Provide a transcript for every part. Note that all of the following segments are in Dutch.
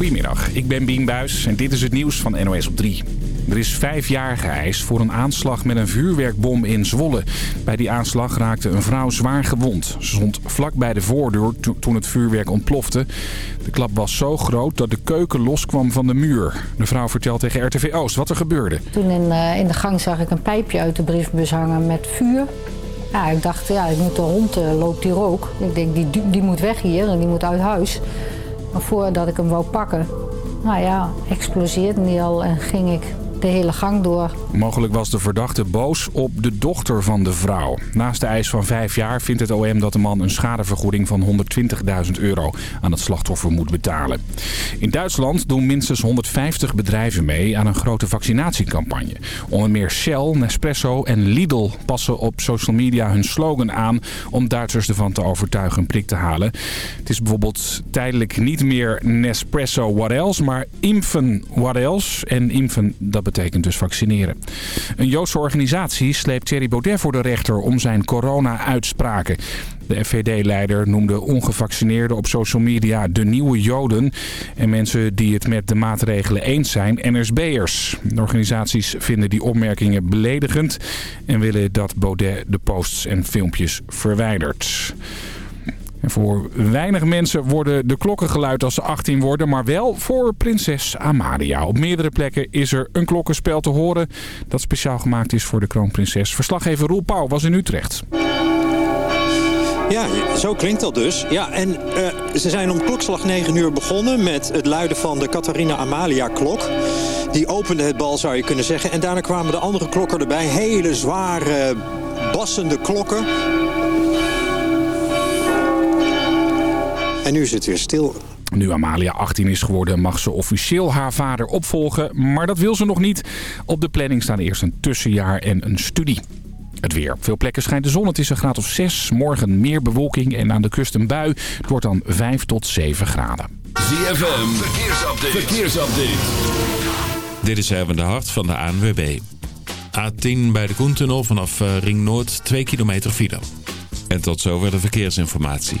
Goedemiddag, ik ben Bien Buis en dit is het nieuws van NOS op 3. Er is vijf jaar geëist voor een aanslag met een vuurwerkbom in Zwolle. Bij die aanslag raakte een vrouw zwaar gewond. Ze stond vlak bij de voordeur toen het vuurwerk ontplofte. De klap was zo groot dat de keuken loskwam van de muur. De vrouw vertelt tegen RTV Oost wat er gebeurde. Toen in, uh, in de gang zag ik een pijpje uit de briefbus hangen met vuur. Ik dacht, ja, ik moet de hond uh, loopt hier ook. Ik denk, die, die moet weg hier en die moet uit huis. Maar voordat ik hem wou pakken, nou ja, exploseerde die al en ging ik de hele gang door. Mogelijk was de verdachte boos op de dochter van de vrouw. Naast de eis van vijf jaar vindt het OM dat de man een schadevergoeding van 120.000 euro aan het slachtoffer moet betalen. In Duitsland doen minstens 150 bedrijven mee aan een grote vaccinatiecampagne. Onder meer Shell, Nespresso en Lidl passen op social media hun slogan aan om Duitsers ervan te overtuigen een prik te halen. Het is bijvoorbeeld tijdelijk niet meer Nespresso what else, maar Impfen what else. En Impfen, dat betekent betekent dus vaccineren. Een Joodse organisatie sleept Thierry Baudet voor de rechter om zijn corona-uitspraken. De FVD-leider noemde ongevaccineerden op social media de nieuwe Joden. En mensen die het met de maatregelen eens zijn, NSB'ers. De organisaties vinden die opmerkingen beledigend en willen dat Baudet de posts en filmpjes verwijdert. Voor weinig mensen worden de klokken geluid als ze 18 worden, maar wel voor prinses Amalia. Op meerdere plekken is er een klokkenspel te horen dat speciaal gemaakt is voor de kroonprinses. Verslaggever Roel Pauw was in Utrecht. Ja, zo klinkt dat dus. Ja, en uh, ze zijn om klokslag 9 uur begonnen met het luiden van de Catharina Amalia klok. Die opende het bal, zou je kunnen zeggen. En daarna kwamen de andere klokken erbij. Hele zware, bassende klokken. En nu is het weer stil. Nu Amalia 18 is geworden mag ze officieel haar vader opvolgen. Maar dat wil ze nog niet. Op de planning staan eerst een tussenjaar en een studie. Het weer. Op veel plekken schijnt de zon. Het is een graad of 6. Morgen meer bewolking en aan de kust een bui. Het wordt dan 5 tot 7 graden. ZFM. Verkeersupdate. Verkeersupdate. Dit is Erwin de Hart van de ANWB. A10 bij de Koentunnel vanaf eh, Ring Noord 2 kilometer file. En tot zover de verkeersinformatie.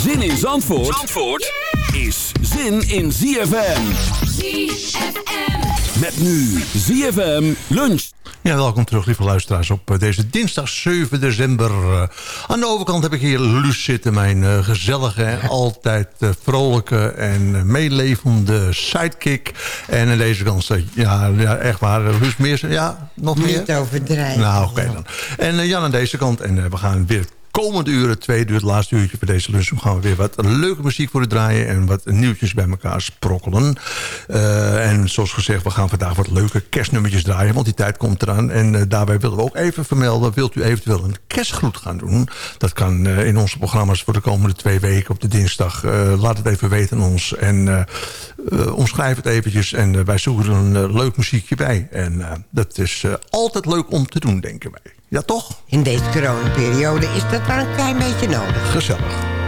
Zin in Zandvoort, Zandvoort is zin in ZFM. ZFM. Met nu ZFM lunch. Ja, welkom terug, lieve luisteraars, op eh, deze dinsdag 7 december. Eh, aan de overkant heb ik hier Luus zitten, mijn eh, gezellige, en altijd vrolijke en meelevende sidekick. En aan deze kant, ja, ja, echt waar, Luus meer, ja, nog meer? Niet overdrijven. Nou, oké dan. En Jan aan deze kant, en we gaan weer komende uren, tweede uur, het laatste uurtje voor deze lunch... gaan we weer wat leuke muziek voor u draaien... en wat nieuwtjes bij elkaar sprokkelen. Eh, en zoals gezegd, we gaan vandaag wat leuke kerstnummertjes draaien... want die tijd komt eraan. En eh, daarbij willen we ook even vermelden... wilt u eventueel een kerstgroet gaan doen? Dat kan eh, in onze programma's voor de komende twee weken op de dinsdag. Laat het even weten aan ons. En omschrijf het eventjes. En wij zoeken een leuk muziekje bij. En dat is altijd leuk om te doen, denken wij. Ja, toch? In deze coronaperiode is dat wel een klein beetje nodig. Gezellig.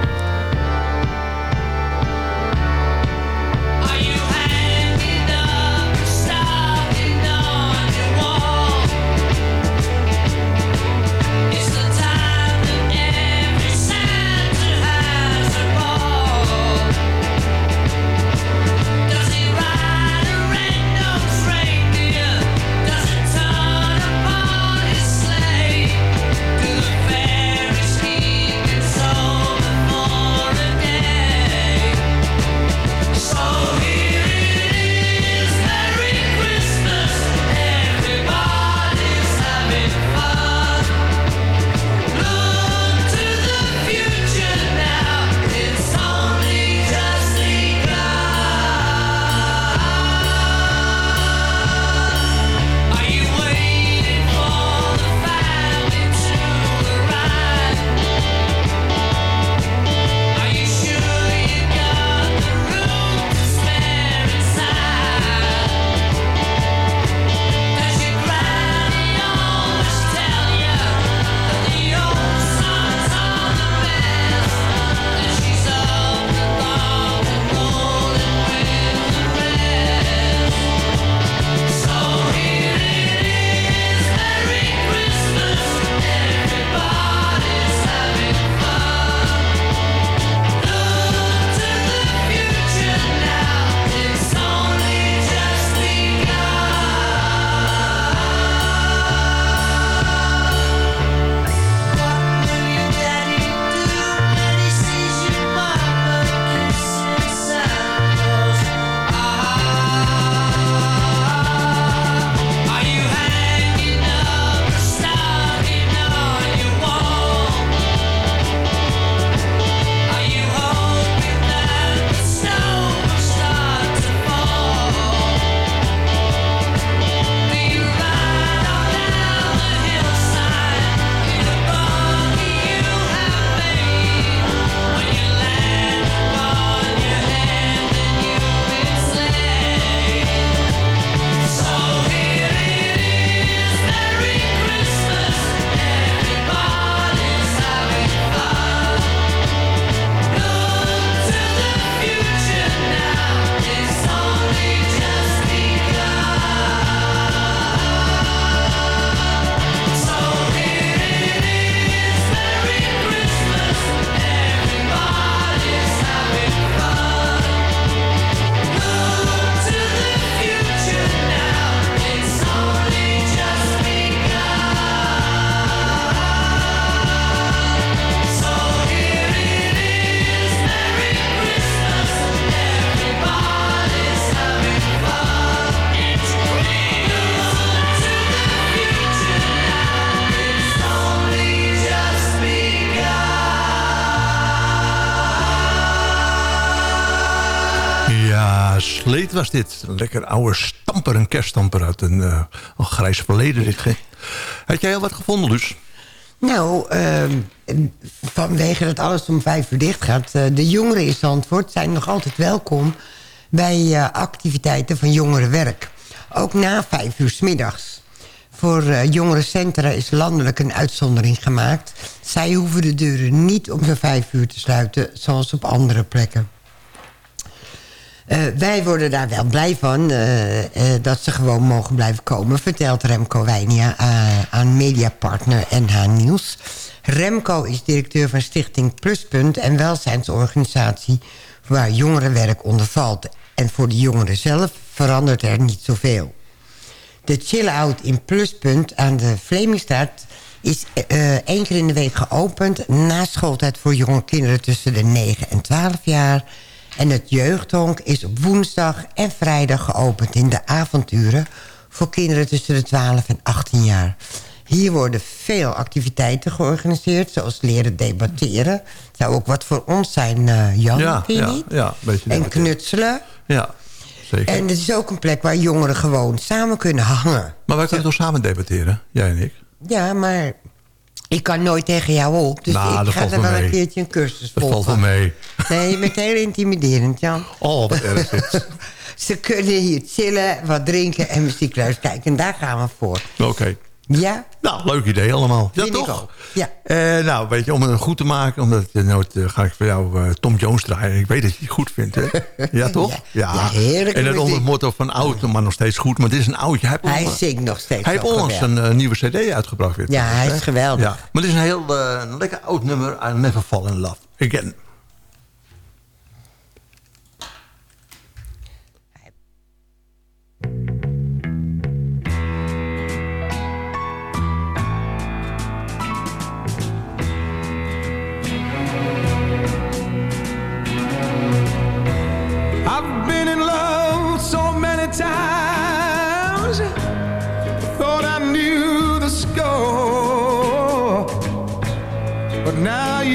Sleet was dit. Een lekker oude stamper, een kerststamper uit een, een grijs verleden. Dit. Had jij al wat gevonden, dus? Nou, ehm, vanwege dat alles om vijf uur dicht gaat... eh, de jongeren in Zandvoort zijn nog altijd welkom... bij eh, activiteiten van jongerenwerk. Ook na vijf uur 's middags. Voor jongerencentra is landelijk een uitzondering gemaakt. Zij hoeven de deuren niet om zo'n vijf uur te sluiten... zoals op andere plekken. Eh, wij worden daar wel blij van eh, eh, dat ze gewoon mogen blijven komen... vertelt Remco Wijnia aan mediapartner NH Nieuws. Remco is directeur van Stichting Pluspunt... en welzijnsorganisatie waar jongerenwerk onder valt. En voor de jongeren zelf verandert er niet zoveel. De chill-out in Pluspunt aan de Vlemingstraat is één keer in de week geopend... na schooltijd voor jonge kinderen tussen de 9 en 12 jaar... En het jeugdhonk is op woensdag en vrijdag geopend in de avonturen... voor kinderen tussen de 12 en 18 jaar. Hier worden veel activiteiten georganiseerd, zoals leren debatteren. Het zou ook wat voor ons zijn, eh, Jan, Ja, vind je ja, niet? ja, een beetje En knutselen. Ja, zeker. En het is ook een plek waar jongeren gewoon samen kunnen hangen. Maar wij kunnen toch samen debatteren, jij en ik? Ja, maar ik kan nooit tegen jou op. Dus Nou, ik dat ga er wel een keertje een cursus Dat volgen. valt wel mee. Nee, je bent heel intimiderend, Jan. Oh, wat erg dit. Ze kunnen hier chillen, wat drinken en muziek luisteren. Kijk, en daar gaan we voor. Oké. Ja? Nou, leuk idee allemaal. Ja, Vind toch? Ja. Eh, nou, weet je, om het goed te maken... omdat je nooit eh, ga ik voor jou Tom Jones draaien. Ik weet dat je het goed vindt, hè? Ja, toch? Ja, ja, heerlijke En dat onder het motto van oud, maar nog steeds goed. Maar dit is een oudje. Hij, Hij zingt nog steeds Hij heeft onlangs een nieuwe cd uitgebracht. Weer, Ja, hij is hè? geweldig. Ja. Maar het is een heel lekker oud nummer. I never fall in love again.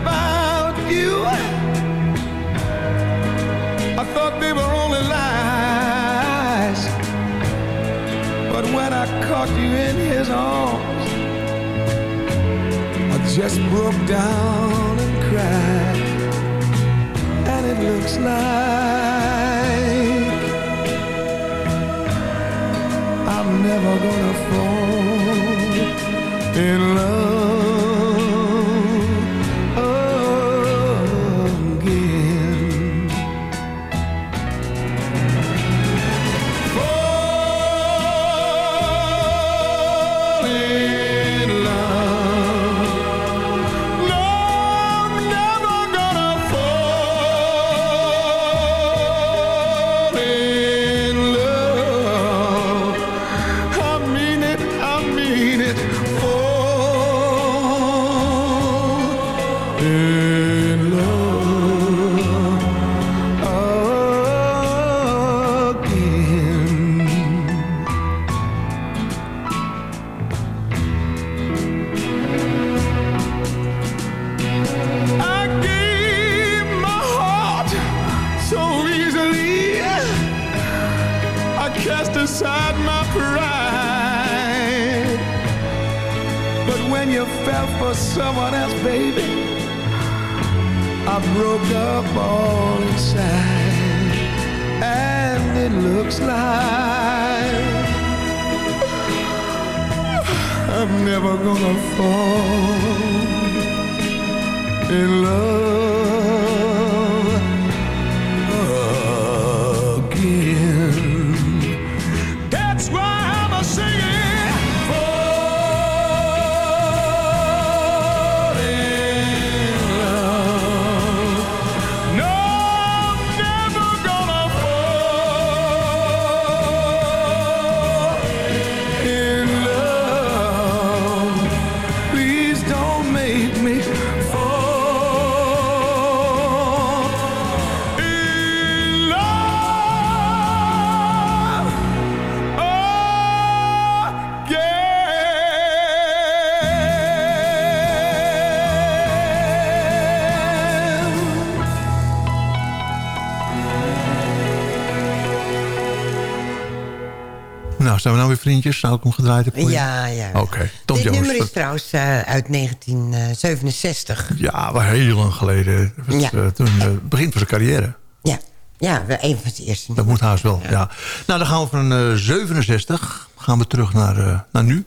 About you, I thought they were only lies. But when I caught you in his arms, I just broke down and cried. And it looks like I'm never gonna fall in love gonna fall in love zijn we nou weer vriendjes? Zou ik hem gedraaid hebben? voor? Ja, ja. Oké, Tom Dit Jones. nummer is trouwens eh, uit 1967. Ja, maar heel lang geleden. Was, Ja. eh, toen eh, begin van zijn carrière. Ja, ja wel een van de eerste. Dat moet haast wel, ja. Nou, dan gaan we van eh 67 gaan we terug naar, eh, naar nu.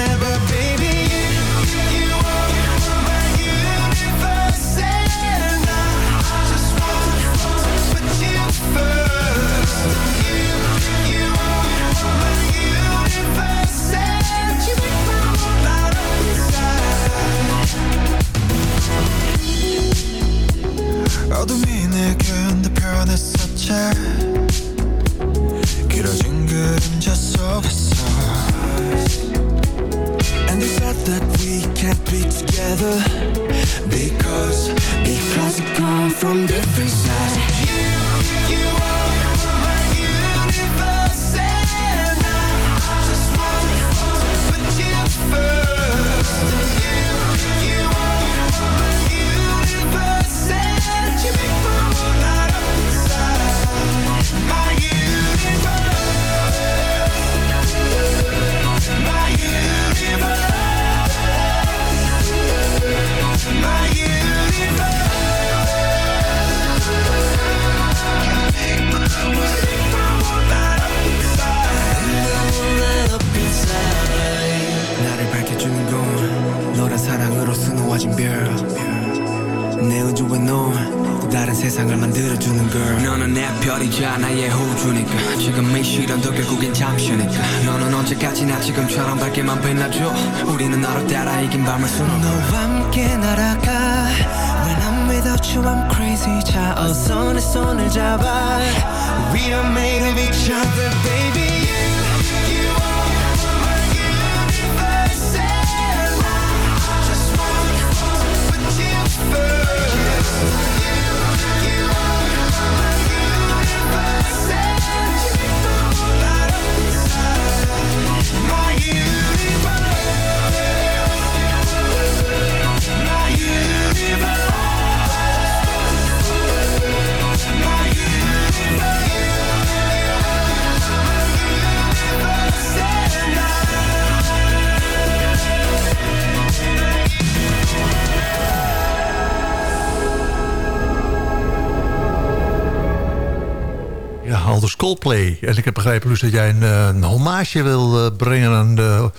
Coldplay. En ik heb begrepen, Luus, dat jij een, eh, een hommage wil eh, brengen aan de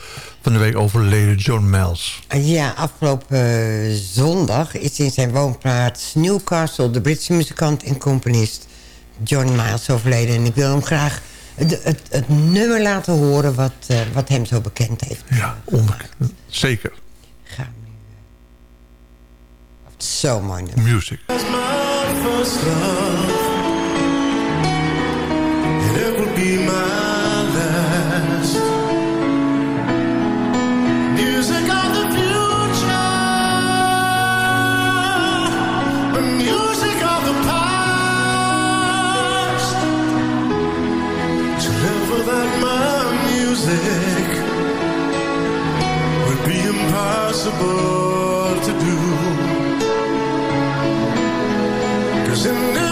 van de week overleden John Miles. Ja, afgelopen eh, zondag is in zijn woonplaats Newcastle... de Britse muzikant en componist John Miles overleden. En ik wil hem graag het, het, het nummer laten horen wat, eh, wat hem zo bekend heeft. Ja, onder, zeker. gaan we nu. eh, Zo mooi nummer. Music. Impossible to do. Cause in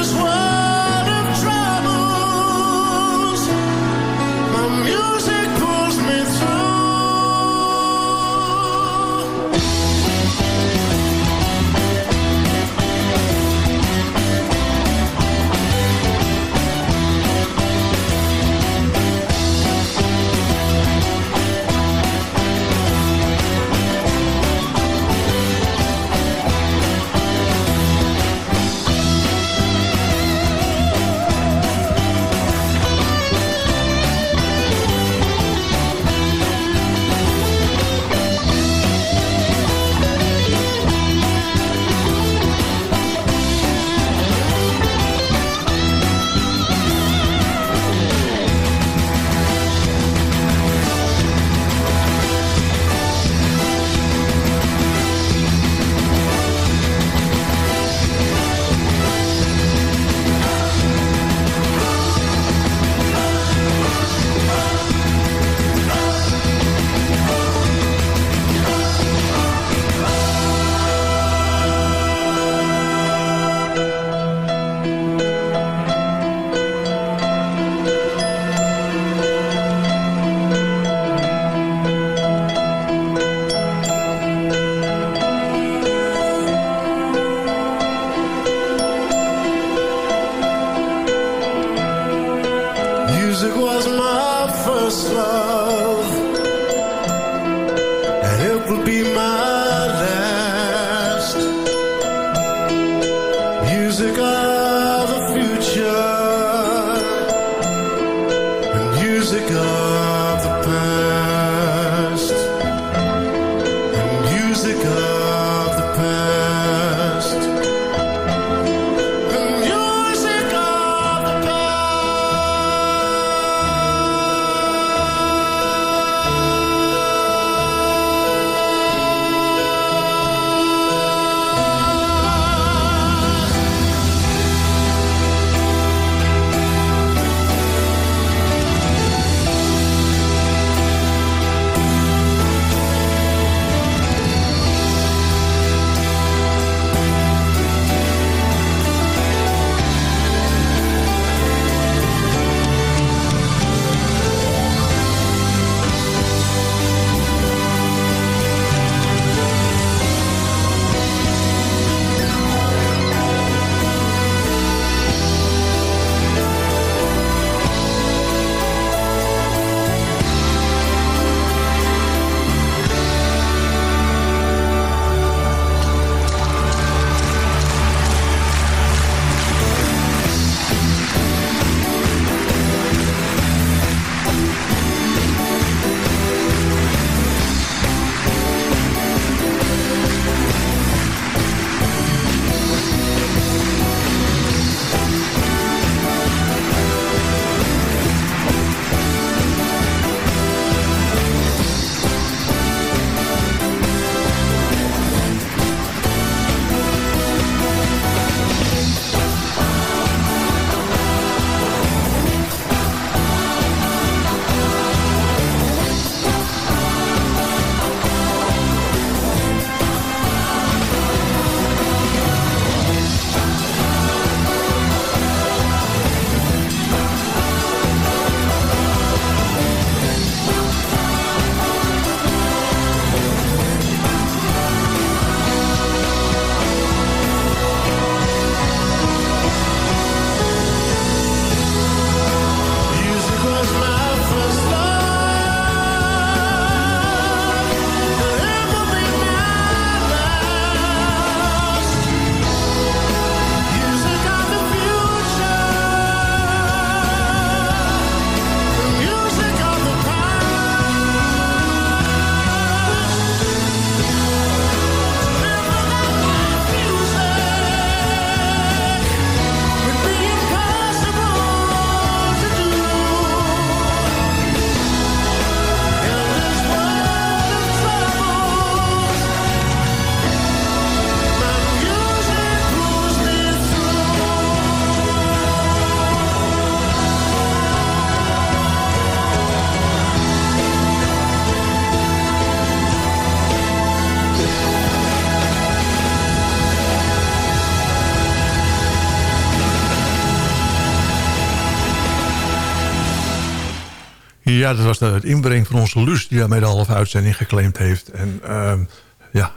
Ja, dat was de het inbreng van onze Luus... die daarmee de halve uitzending geclaimd heeft. En ehm, ja,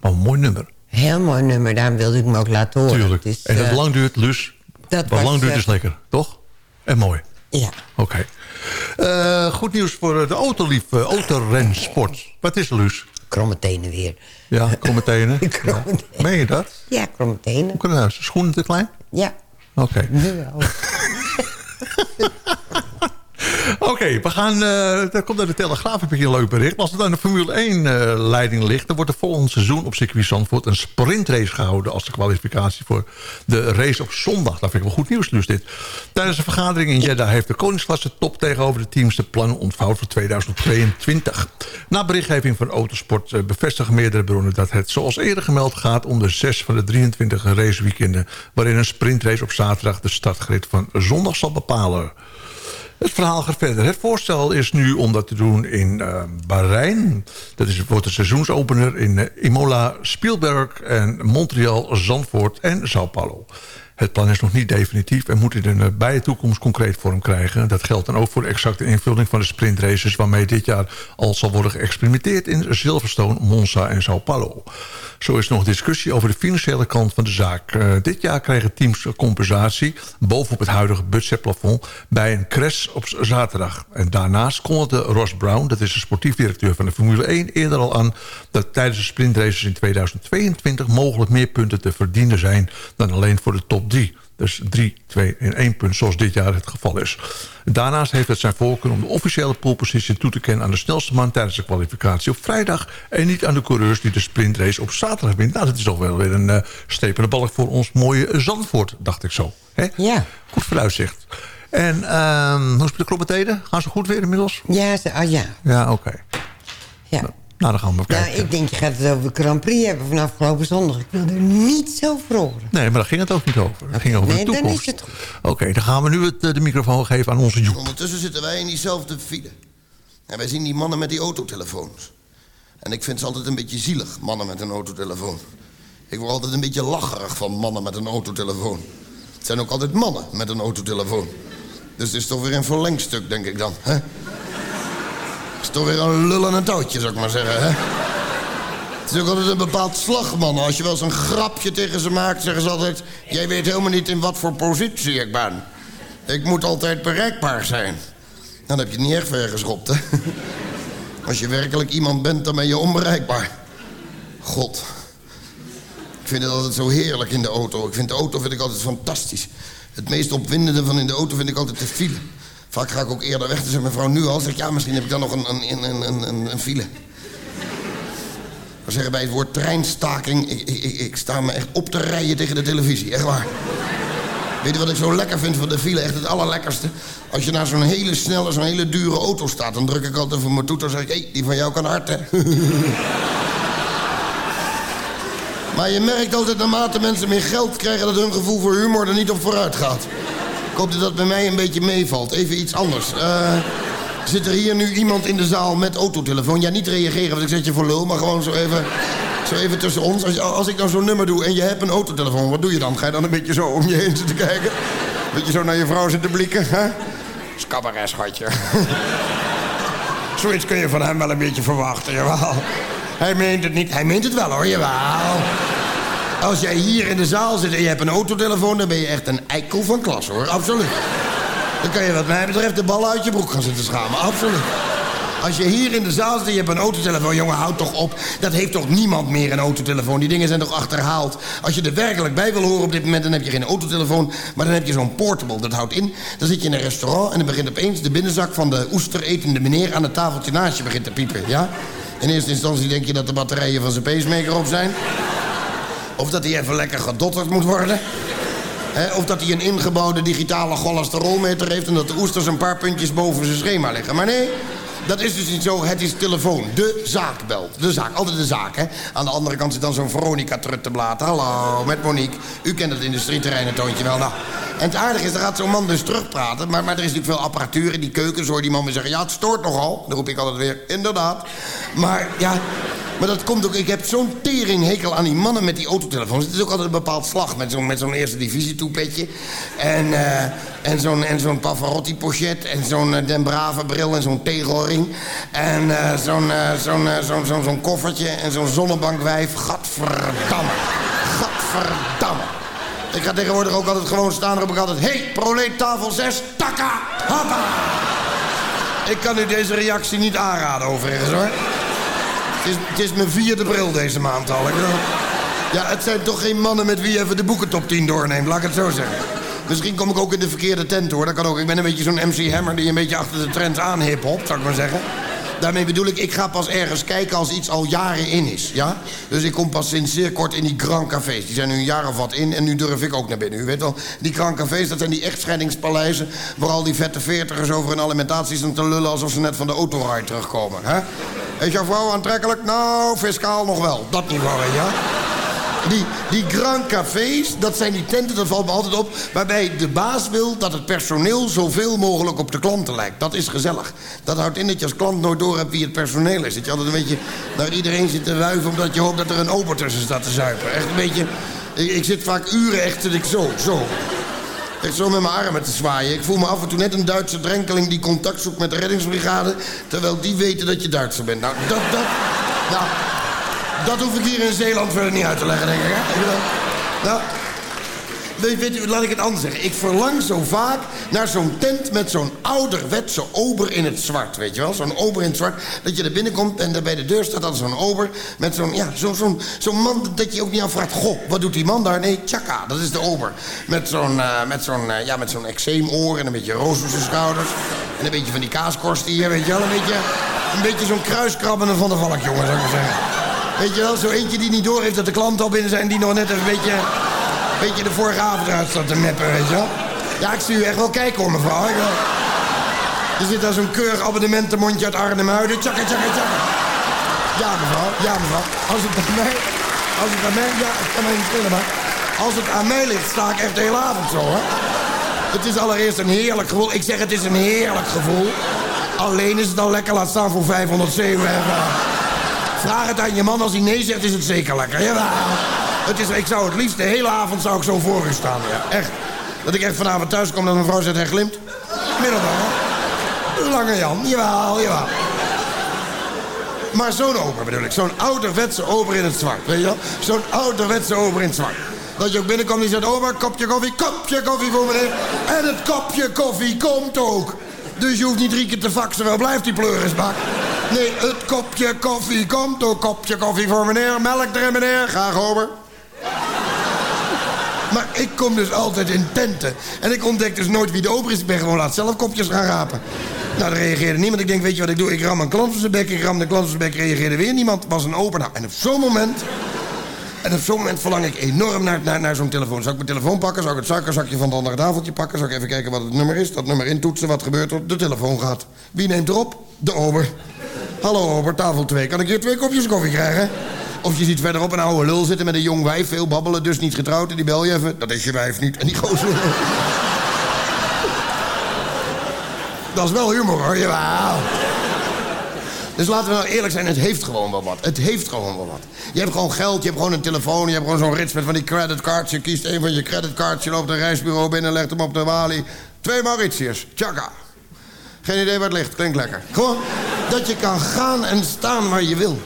maar een mooi nummer. Heel mooi nummer, daarom wilde ik hem ook laten horen. Tuurlijk. Het is, en dat eh, lang duurt, Luus. dat Wat lang duurt eh, is lekker, toch? En mooi. Ja. Oké. Eh, goed nieuws voor eh, de autolief, uh, autorensport. Wat is er, Luus? Kromme tenen weer. Ja, kromme tenen. Kromme tenen. Meen je dat? Ja, kromme tenen. Hoe kan dat nou? Schoenen te klein? Ja, Oké. nu wel. Oké, we gaan. eh daar komt uit de Telegraaf heb een leuk bericht. Als het aan de Formule 1-leiding ligt... dan wordt er volgend seizoen op circuit Zandvoort... een sprintrace gehouden als de kwalificatie voor de race op zondag. Dat vind ik wel goed nieuws, dus dit. Tijdens een vergadering in Jeddah heeft de koningsklasse top... tegenover de teams de plannen ontvouwd voor 2022. Na berichtgeving van Autosport eh, bevestigen meerdere bronnen... dat het zoals eerder gemeld gaat om de zes van de 23 raceweekenden... waarin een sprintrace op zaterdag de startgrid van zondag zal bepalen. Het verhaal gaat verder. Het voorstel is nu om dat te doen in eh, Bahrein. Dat is, wordt de seizoensopener in eh, Imola, Spielberg en Montreal, Zandvoort en Sao Paulo. Het plan is nog niet definitief en moet in de nabije toekomst concreet vorm krijgen. Dat geldt dan ook voor de exacte invulling van de sprintraces... waarmee dit jaar al zal worden geëxperimenteerd in Silverstone, Monza en Sao Paulo. Zo is nog discussie over de financiële kant van de zaak. Uh, dit jaar krijgen teams compensatie bovenop het huidige budgetplafond... bij een crash op zaterdag. En daarnaast kondigde Ross Brown, dat is de sportief directeur van de Formule 1... eerder al aan dat tijdens de sprintraces in 2022... mogelijk meer punten te verdienen zijn dan alleen voor de top 3. Dus 3, 2 en 1 punt, zoals dit jaar het geval is. Daarnaast heeft het zijn voorkeur om de officiële polepositie toe te kennen... aan de snelste man tijdens de kwalificatie op vrijdag... en niet aan de coureurs die de sprintrace op zaterdag wint. Nou, dat is toch wel weer een uh, streep in de balk voor ons mooie Zandvoort, dacht ik zo. Hè? Ja. Goed vooruitzicht. En uh, hoe is het met de? Gaan ze goed weer inmiddels? Ja, ze, oh, ja. Ja, oké. Okay. Ja. Nou, dan gaan we kijken. Nou, ik denk, je gaat het over de Grand Prix hebben van afgelopen zondag. Ik wil er niet zo voor horen. Nee, maar daar ging het ook niet over. Het ging over nee, de toekomst. dan is het goed. Oké, okay, dan gaan we nu het, de microfoon geven aan onze Joep. Ondertussen zitten wij in diezelfde file. En wij zien die mannen met die autotelefoons. En ik vind ze altijd een beetje zielig, mannen met een autotelefoon. Ik word altijd een beetje lacherig van mannen met een autotelefoon. Het zijn ook altijd mannen met een autotelefoon. Dus het is toch weer een verlengstuk, denk ik dan. Hè? Is toch weer een lul en een touwtje, zou ik maar zeggen. Hè? Het is ook altijd een bepaald slag, man. Als je wel eens een grapje tegen ze maakt, zeggen ze altijd... jij weet helemaal niet in wat voor positie ik ben. Ik moet altijd bereikbaar zijn. Dan heb je het niet echt ver geschopt, hè? Als je werkelijk iemand bent, dan ben je onbereikbaar. God. Ik vind het altijd zo heerlijk in de auto. Ik vind de auto vind ik altijd fantastisch. Het meest opwindende van in de auto vind ik altijd de file. Vaak ga ik ook eerder weg. Zegt mijn vrouw nu al. Zeg ik, ja, misschien heb ik dan nog een, een, een, een, een, file. We zeggen bij het woord treinstaking... Ik, ik, ik, sta me echt op te rijden tegen de televisie. Echt waar. Weet je wat ik zo lekker vind van de file? Echt het allerlekkerste. Als je naar zo'n hele snelle, zo'n hele dure auto staat... dan druk ik altijd voor mijn toeter en zeg ik... hé, hey, die van jou kan hard, hè? maar je merkt altijd naarmate mensen meer geld krijgen... dat hun gevoel voor humor er niet op vooruit gaat. Hoop dat dat bij mij een beetje meevalt. Even iets anders. Uh, zit er hier nu iemand in de zaal met autotelefoon? Ja, niet reageren, want ik zet je voor lul, maar gewoon zo even... Zo even tussen ons. Als, als ik nou zo'n nummer doe en je hebt een autotelefoon, wat doe je dan? Ga je dan een beetje zo om je heen zitten kijken? Een beetje zo naar je vrouw zitten blikken, hè? Scabberes, schatje. Zoiets kun je van hem wel een beetje verwachten, jawel. Hij meent het niet. Hij meent het wel, hoor, jawel. Als jij hier in de zaal zit en je hebt een autotelefoon... dan ben je echt een eikel van klas, hoor. Absoluut. Dan kan je wat mij betreft de bal uit je broek gaan zitten schamen. Absoluut. Als je hier in de zaal zit en je hebt een autotelefoon... jongen, houd toch op. Dat heeft toch niemand meer een autotelefoon? Die dingen zijn toch achterhaald? Als je er werkelijk bij wil horen op dit moment... dan heb je geen autotelefoon, maar dan heb je zo'n portable. Dat houdt in, dan zit je in een restaurant... en dan begint opeens de binnenzak van de oesteretende meneer... aan het tafeltje naast je begint te piepen, ja? In eerste instantie denk je dat de batterijen van zijn pacemaker op zijn... Of dat hij even lekker gedotterd moet worden. Of dat hij een ingebouwde digitale cholesterolmeter heeft... en dat de oesters een paar puntjes boven zijn schema liggen. Maar nee, dat is dus niet zo. Het is telefoon. De zaak belt. De zaak. Altijd de zaak, hè. Aan de andere kant zit dan zo'n Veronica Trut te blaten. Hallo, met Monique. U kent het industrieterreinen toontje wel. Nou, En het aardige is, dan gaat zo'n man dus terugpraten. Maar, maar er is natuurlijk veel apparatuur in die keukens. Hoor die man weer zeggen, ja, het stoort nogal. Dan roep ik altijd weer, inderdaad. Maar ja, maar dat komt ook... Ik heb zo'n teringhekel aan die mannen met die autotelefoons. Het is ook altijd een bepaald slag met zo'n eerste divisie toepetje. En, eh, en zo'n en zo'n Pavarotti-pochet. En zo'n eh, Den Brave bril en zo'n tegelring. En eh, zo'n zo'n zo'n zo'n zo'n koffertje en zo'n zonnebankwijf. Gadverdamme. Gadverdamme. Ik ga tegenwoordig ook altijd gewoon staan. Dan roep ik altijd... Hey, proleet tafel 6, takka, happa. Ik kan u deze reactie niet aanraden overigens hoor. Het is, het is mijn vierde bril deze maand al. Ik ja, het zijn toch geen mannen met wie je even de boekentop 10 doorneemt, laat ik het zo zeggen. Misschien kom ik ook in de verkeerde tent hoor. Dat kan ook. Ik ben een beetje zo'n MC Hammer die een beetje achter de trends aan hip-hop, zou ik maar zeggen. Daarmee bedoel ik, ik ga pas ergens kijken als iets al jaren in is. Ja? Dus ik kom pas sinds zeer kort in die Grand Cafés. Die zijn nu een jaar of wat in en nu durf ik ook naar binnen. U weet wel, die Grand Cafés, dat zijn die echtscheidingspaleizen... waar al die vette veertigers over hun alimentatie staan te lullen... alsof ze net van de autoride terugkomen. Hè? Is jouw vrouw aantrekkelijk? Nou, fiscaal nog wel. Dat niveau, weet je wel. Die, die Grand Cafés, dat zijn die tenten, dat valt me altijd op... waarbij de baas wil dat het personeel zoveel mogelijk op de klanten lijkt. Dat is gezellig. Dat houdt in dat je als klant nooit door hebt wie het personeel is. Dat je altijd een beetje naar iedereen zit te wuiven... omdat je hoopt dat er een ober tussen staat te zuipen. Echt een beetje... Ik, ik zit vaak uren echt, ik zo, zo. Echt zo met mijn armen te zwaaien. Ik voel me af en toe net een Duitse drenkeling die contact zoekt met de reddingsbrigade... terwijl die weten dat je Duitser bent. Nou, dat, dat... Nou, dat hoef ik hier in Zeeland verder niet uit te leggen, denk ik. Hè? Nou, weet, laat ik het anders zeggen. Ik verlang zo vaak naar zo'n tent met zo'n ouderwetse ober in het zwart, weet je wel? Zo'n ober in het zwart, dat je er binnenkomt en er bij de deur staat dan zo'n ober... met zo'n, ja, zo'n zo'n man dat je ook niet afvraagt... goh, wat doet die man daar? Nee, tjaka, dat is de ober. Met zo'n, eh, met zo'n, eh, ja, met zo'n en een beetje roos op zijn schouders... en een beetje van die kaaskorsten hier, weet je wel? Een beetje, een beetje zo'n kruiskrabbende van de valk, jongen, zou ik maar zeggen. Weet je wel, zo eentje die niet door heeft dat de klanten al binnen zijn... die nog net een beetje, een beetje de vorige avond eruit staat te meppen, weet je wel. Ja, ik zie u echt wel kijken hoor, mevrouw. Ik, er zit daar zo'n keurig abonnementenmondje uit Arnhem-Huiden. Tjaka, tjaka, tjaka. Ja, mevrouw, ja, mevrouw. Als het aan mij... Als het aan mij... Ja, het kan mij niet schelen, maar... Als het aan mij ligt, sta ik echt de hele avond zo, hè. Het is allereerst een heerlijk gevoel. Ik zeg, het is een heerlijk gevoel. Alleen is het al lekker, laat staan voor 507 euro. Vraag het aan je man, als hij nee zegt, is het zeker lekker. Jawel. Het is, ik zou het liefst de hele avond zou ik zo voor u staan. Ja, echt. Dat ik echt vanavond thuis kom dat mijn vrouw zegt, hij glimt. Middelbaar. Lange Jan, jawel, jawel. Maar zo'n ober bedoel ik. Zo'n ouderwetse ober in het zwart, weet je wel? Zo'n ouderwetse ober in het zwart. Dat je ook binnenkomt en zegt, ober, kopje koffie, kopje koffie voor meneer. En het kopje koffie komt ook. Dus je hoeft niet drie keer te faxen, wel blijft die pleurisbak. Nee, het kopje koffie komt ook. Kopje koffie voor meneer, melk erin meneer. Graag ober. Maar ik kom dus altijd in tenten. En ik ontdek dus nooit wie de ober is. Ik ben gewoon laat zelf kopjes gaan rapen. Nou, daar reageerde niemand. Ik denk, weet je wat ik doe? Ik ram een klant op zijn bek. Ik ram de klant op zijn bek. Reageerde weer niemand. Was een ober. Nou, en op zo'n moment... En op zo'n moment verlang ik enorm naar, naar, naar zo'n telefoon. Zou ik mijn telefoon pakken? Zou ik het suikerzakje van het andere tafeltje pakken? Zou ik even kijken wat het nummer is? Dat nummer intoetsen, wat gebeurt er? De telefoon gaat. Wie neemt erop? De ober. Hallo ober, tafel 2. Kan ik hier twee kopjes koffie krijgen? Of je ziet verderop een oude lul zitten met een jong wijf. Veel babbelen, dus niet getrouwd. En die bel je even. Dat is je wijf niet. En die gozer... Dat is wel humor hoor, jawel. Dus laten we nou eerlijk zijn, het heeft gewoon wel wat. Het heeft gewoon wel wat. Je hebt gewoon geld, je hebt gewoon een telefoon... je hebt gewoon zo'n rits met van die creditcards. Je kiest een van je creditcards, je loopt een reisbureau binnen... legt hem op de balie. Twee Mauritius, tjaka. Geen idee waar het ligt, klinkt lekker. Gewoon dat je kan gaan en staan waar je wil.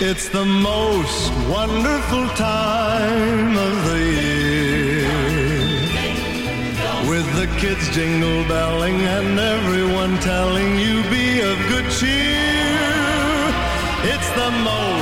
It's the most wonderful time of the year. With the kids jingle belling and everyone telling you be of good cheer. It's the most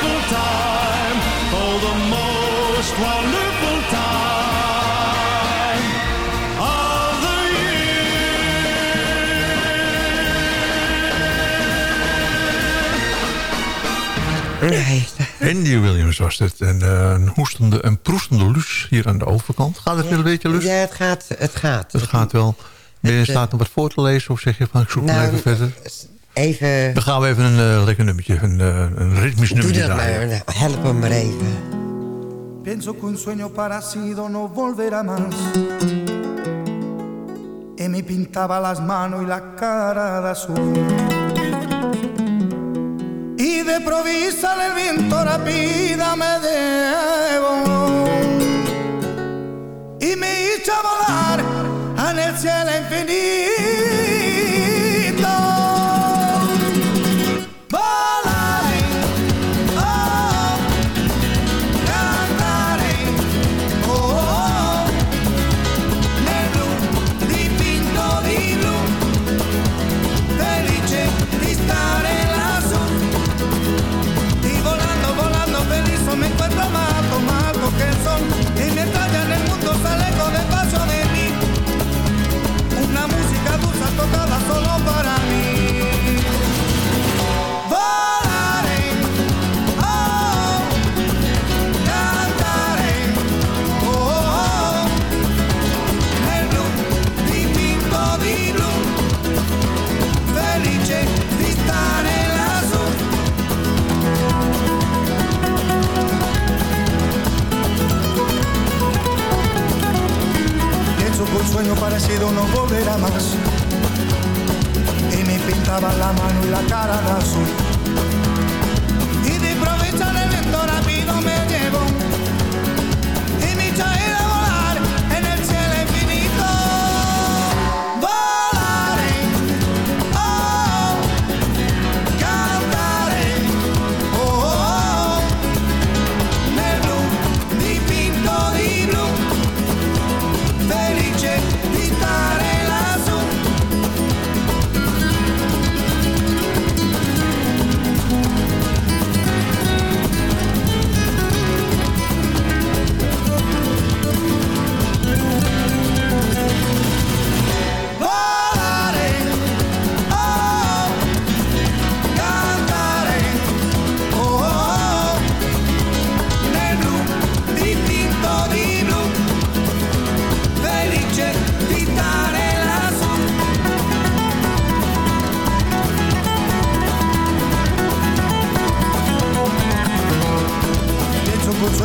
time. Oh, the most wonderful time of the Andy Williams was het. En eh, een hoestende en proestende lus hier aan de overkant. Gaat het wel een beetje lus? Ja, het gaat. Het gaat. Het gaat wel. Ben je in Het, eh, staat om wat voor te lezen? Of zeg je van ik zoek Nou, even verder? Even... Dan gaan we even een eh, lekker nummertje. Een, eh, een ritmisch Doe nummertje dat draaien. maar. Help hem maar even. Pienso que un sueño parecido no volverá más. Y me pintaba las manos y la cara de azul. Y de provisa el viento rápida me debo. Y me hizo volar en el cielo infinito.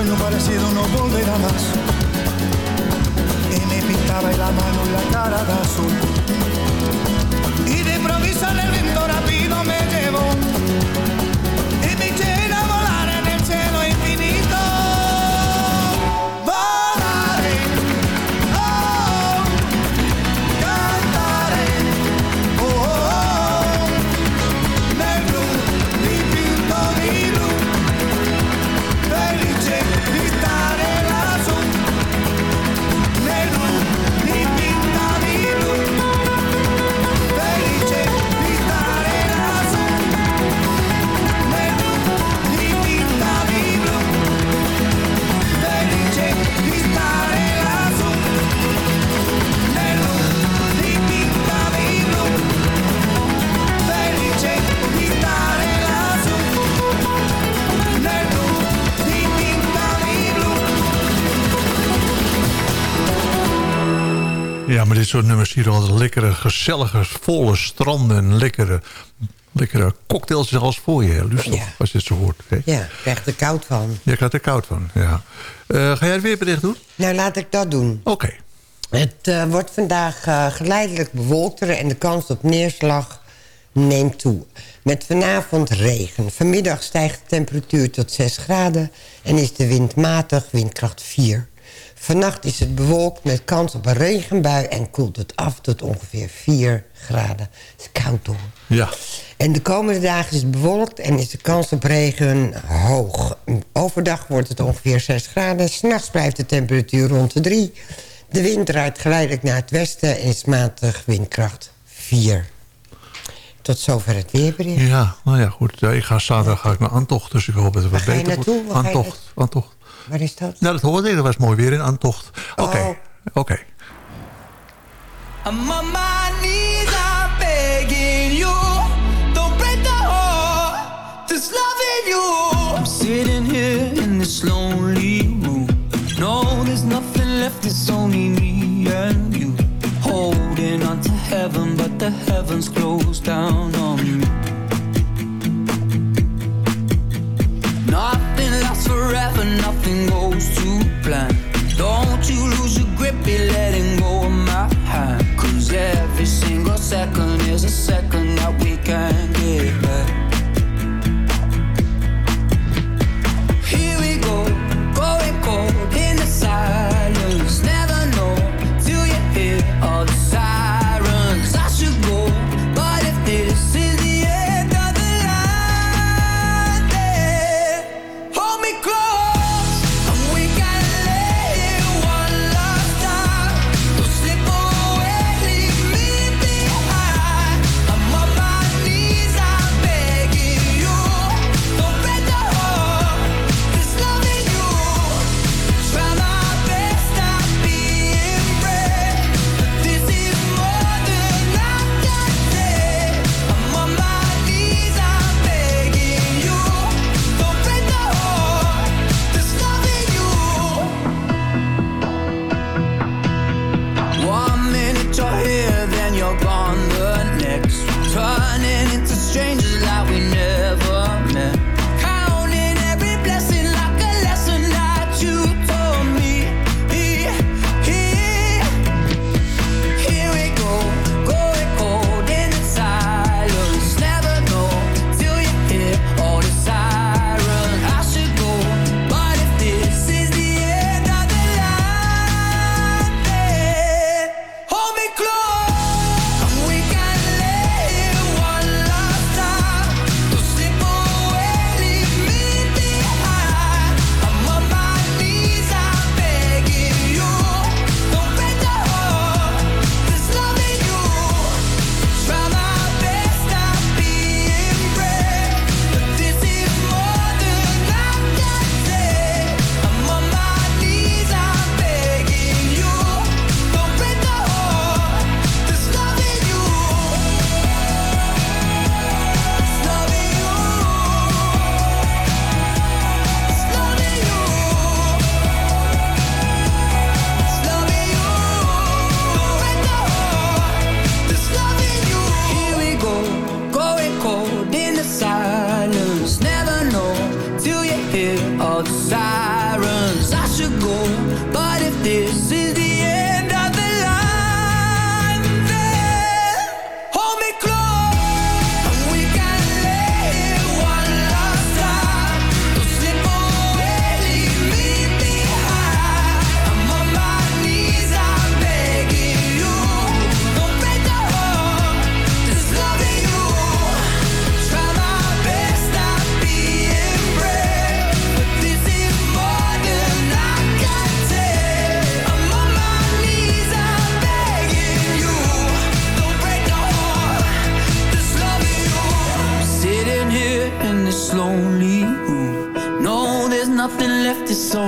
Sueño parecido no volverá más. Y me pintaba en la mano y la cara de azul. Y de improviso en met dit soort nummers hier altijd lekkere, gezellige, volle stranden... en lekkere, lekkere cocktails zelfs voor je. Lust als je het zo hoort. hè? Ja, ik krijg er koud van. Je krijgt er koud van, ja. Eh, ga jij het weerbericht doen? Nou, laat ik dat doen. Oké. Het eh, wordt vandaag eh, geleidelijk bewolkter en de kans op neerslag neemt toe. Met vanavond regen. Vanmiddag stijgt de temperatuur tot 6 graden en is de wind matig, windkracht 4. Vannacht is het bewolkt met kans op een regenbui en koelt het af tot ongeveer 4 graden. Het is koud hoor. Ja. En de komende dagen is het bewolkt en is de kans op regen hoog. Overdag wordt het ongeveer 6 graden. S'nachts blijft de temperatuur rond de 3. De wind draait geleidelijk naar het westen en is matig windkracht 4. Tot zover het weerbericht. Ja, nou ja, goed. Ja, ik ga zaterdag ga ik naar Antocht, dus ik hoop dat het wat beter wordt. Waar Antocht, Antocht. Waar is dat? Nou, dat hoorde ik. Dat was mooi weer in Antocht. Oké, Oh. oké. My knees, I'm begging you. Don't break the heart that's loving you. I'm sitting here in this lonely room. No, there's nothing left, it's only me and you. Holding on to heaven, but the heavens closed down on me. Lasts forever, nothing goes to plan. Don't you lose your grip, be letting go of my hand. Cause every single second is a second that we can't get back.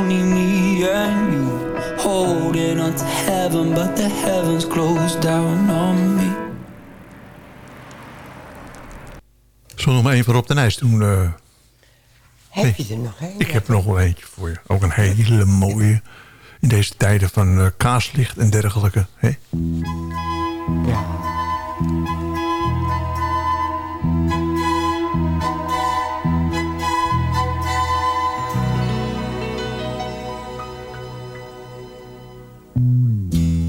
Only me and you. Holding on to heaven, but the heavens closed down on me. Zullen we nog maar één voor op de ijs doen? eh? Heb je er nog een? ik heb nog wel eentje voor je. Ook een hele mooie. In deze tijden van eh, kaarslicht en dergelijke. Hè?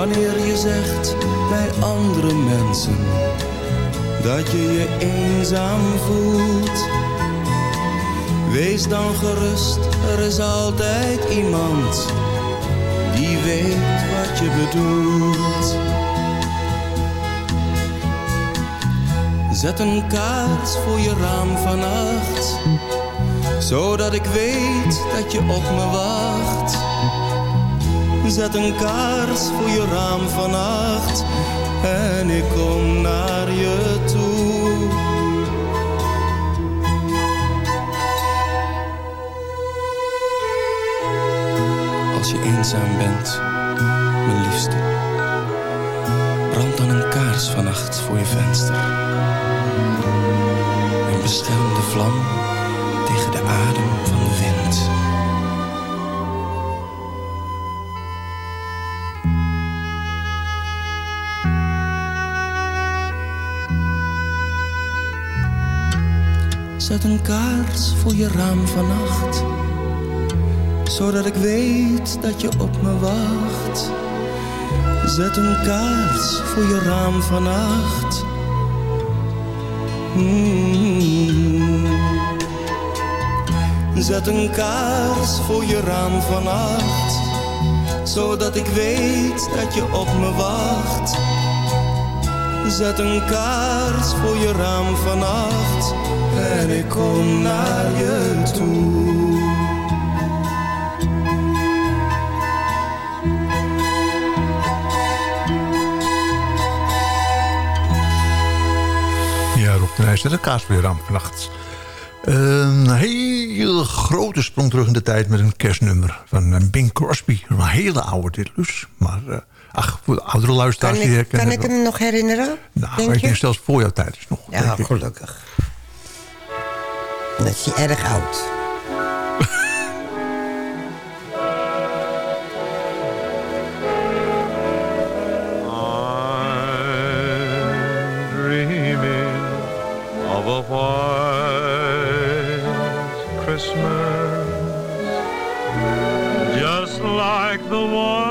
Wanneer je zegt bij andere mensen dat je je eenzaam voelt. Wees dan gerust, er is altijd iemand die weet wat je bedoelt. Zet een kaart voor je raam vannacht, zodat ik weet dat je op me wacht. Zet een kaars voor je raam vannacht en ik kom naar je toe. Als je eenzaam bent, mijn liefste, brand dan een kaars vannacht voor je venster. En bescherm de vlam tegen de adem Zet een kaars voor je raam vannacht, zodat ik weet dat je op me wacht. Zet een kaars voor je raam vannacht. Mm. Zet een kaars voor je raam vannacht, zodat ik weet dat je op me wacht. Zet een kaars voor je raam vannacht en ik kom naar je toe. Ja, Rob de Nijs, de kaas weer aan vannacht. Een hele grote sprong terug in de tijd met een kerstnummer van eh, Bing Crosby. Een hele oude dit. Maar eh, ach, voor de oudere luisteraars... Kan die ik, herkennen kan ik hem nog herinneren? Nou, denk ik je? denk zelfs voor jouw tijd is nog. Ja, gelukkig. Dan is hij erg oud. dreaming of a white Christmas, just like the ones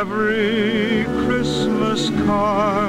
every Christmas card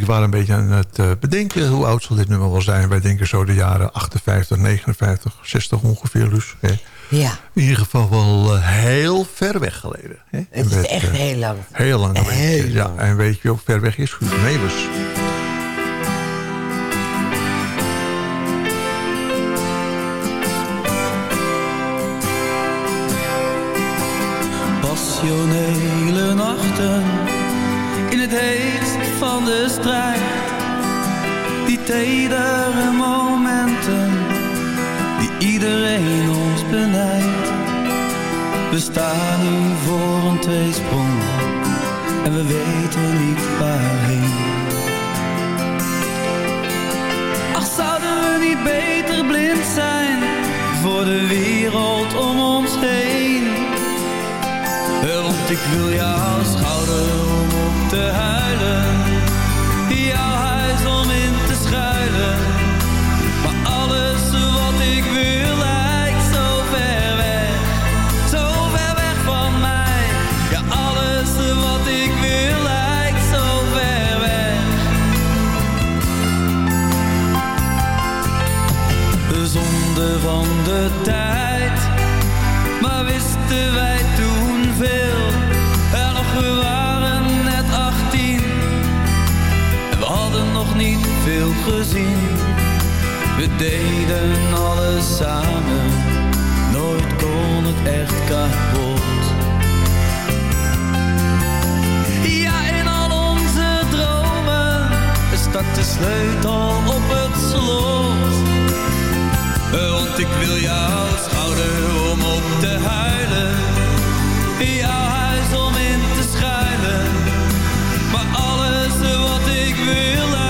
ik waren een beetje aan het eh, bedenken. Hoe oud zal dit nummer wel zijn? Wij denken zo de jaren 58, 59, 60 ongeveer, Loes. Hè? Ja. In ieder geval wel eh, heel ver weg geleden. Hè? En Het is echt eh, heel lang. Heel lang. Heel ja, en weet je ook ver weg is? Guus Meeuwis. Passionele nachten in het heetst van de strijd. Die tedere momenten die iedereen ons benijdt. We staan nu voor een tweesprong en we weten niet waarheen. Ach, zouden we niet beter blind zijn voor de wereld om ons heen? Want ik wil jouw schouder te huilen. Jouw huis om in te schuilen. Maar alles wat ik wil lijkt zo ver weg. Zo ver weg van mij. Ja, alles wat ik wil lijkt zo ver weg. De zonde van de tijd. Maar wisten wij niet veel gezien. We deden alles samen Nooit kon het echt kapot. Ja, in al onze dromen Stak de sleutel op het slot. Want ik wil jouw schouder om op te huilen Jouw huis om in te schuilen. Maar alles wat ik wil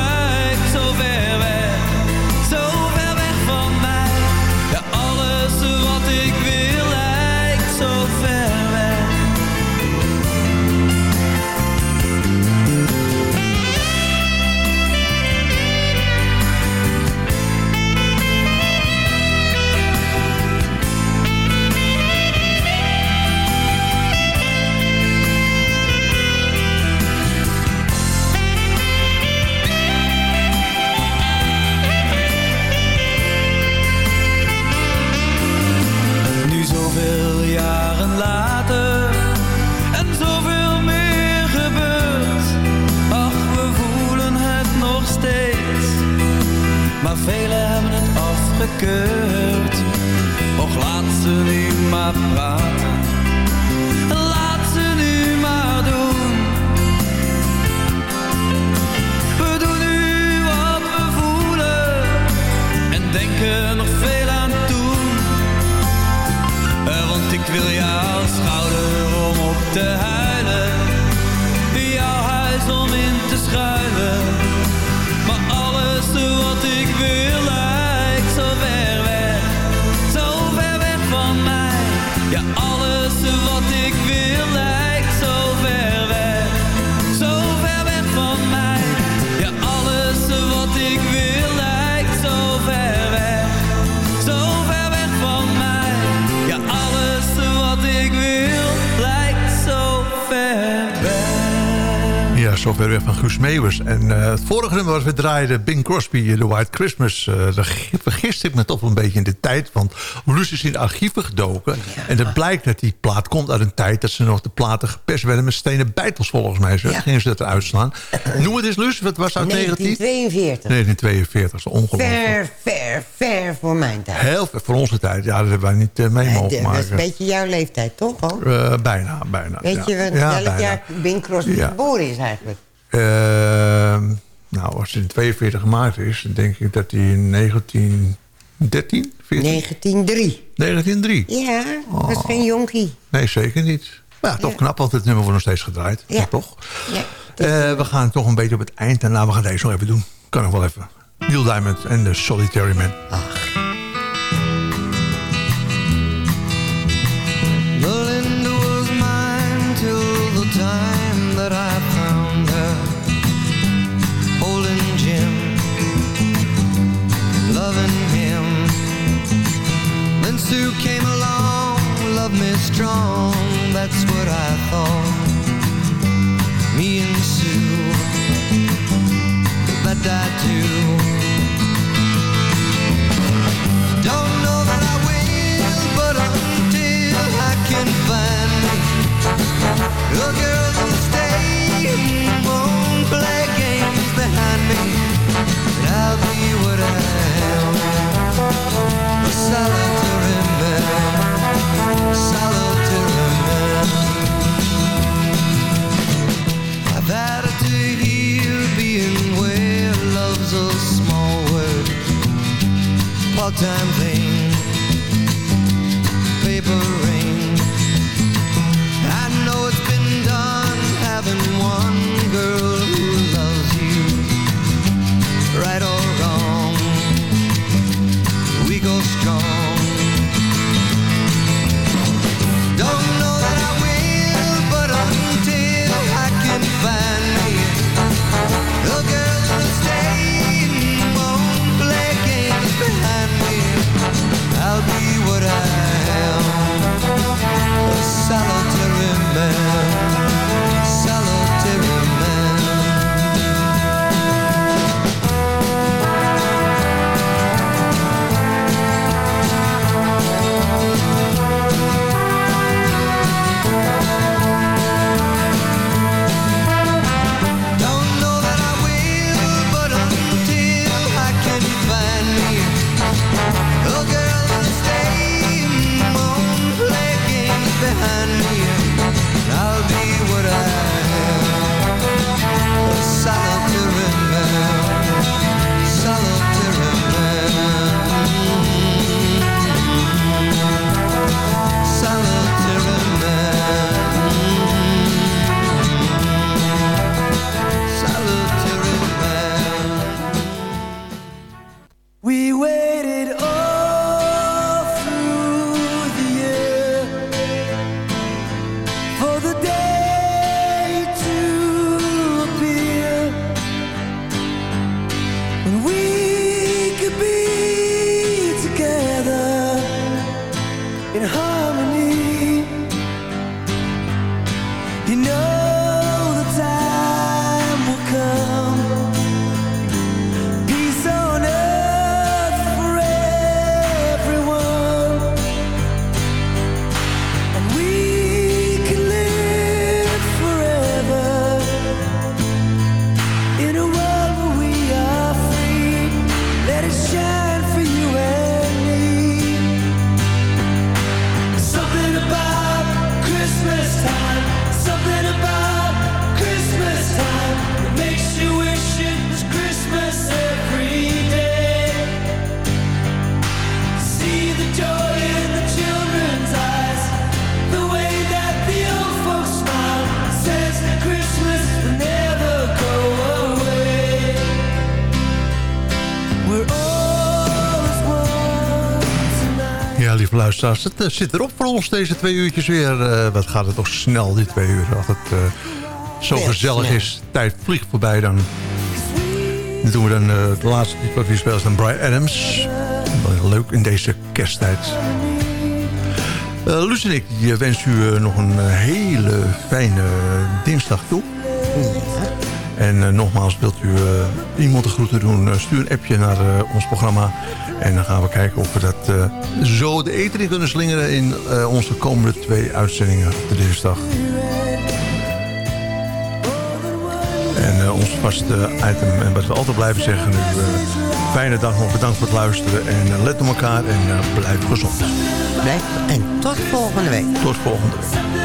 Meeuwers. En eh, het vorige nummer was we draaiden Bing Crosby, The White Christmas. eh daar vergist ik me toch een beetje in de tijd. Want Luus is in de archieven gedoken. En het blijkt dat die plaat komt uit een tijd... dat ze nog de platen gepest werden met stenen bijtels volgens mij. Zo gingen ze dat eruit slaan. Noem het eens, Luus. Wat was uit 19? 1942. 1942, zo ongelooflijk. Ver, ver, ver voor mijn tijd. Heel veel voor onze tijd. Ja, dat hebben wij niet eh, mee Eh, mogen dat is maken. een beetje jouw leeftijd, toch? Eh, bijna, bijna. Weet ja. je welk jaar Bing Crosby geboren is eigenlijk? Ehm, nou, als hij in 42 gemaakt is, dan denk ik dat hij in 1913, 14? 1903. 1903? Ja, dat is geen jonkie. Nee, zeker niet. Maar ja, toch knap, want het nummer wordt nog steeds gedraaid. Ja. toch? Ja. Eh, we gaan toch een beetje op het eind. En nou, we gaan deze nog even doen. Kan nog wel even. Neil Diamond en de Solitary Man. The me strong, that's what I thought. Me and Sue, but I do. Don't know that I will, but until I can find me a girl who'll stay and won't play games behind me, then I'll be what I am, a all-time thing luisteraars, het eh, zit erop voor ons deze twee uurtjes weer. Eh, wat gaat het toch snel, die twee uur. Als het eh, zo gezellig snel. is, tijd vliegt voorbij dan. Dan doen we dan het laatste lied wat we spelen is dan Brian Adams. Leuk in deze kersttijd. Luus en ik die wensen u nog een hele fijne dinsdag toe. En eh, nogmaals, wilt u eh, iemand de groeten doen, eh, stuur een appje naar eh, ons programma. En dan gaan we kijken of we dat eh, zo de eten in kunnen slingeren in eh, onze komende twee uitzendingen op de dinsdag. En ons vaste item, en wat we altijd blijven zeggen nu, eh, fijne dag nog, bedankt voor het luisteren. En let op elkaar en blijf gezond. Blijf en tot volgende week. Tot volgende week.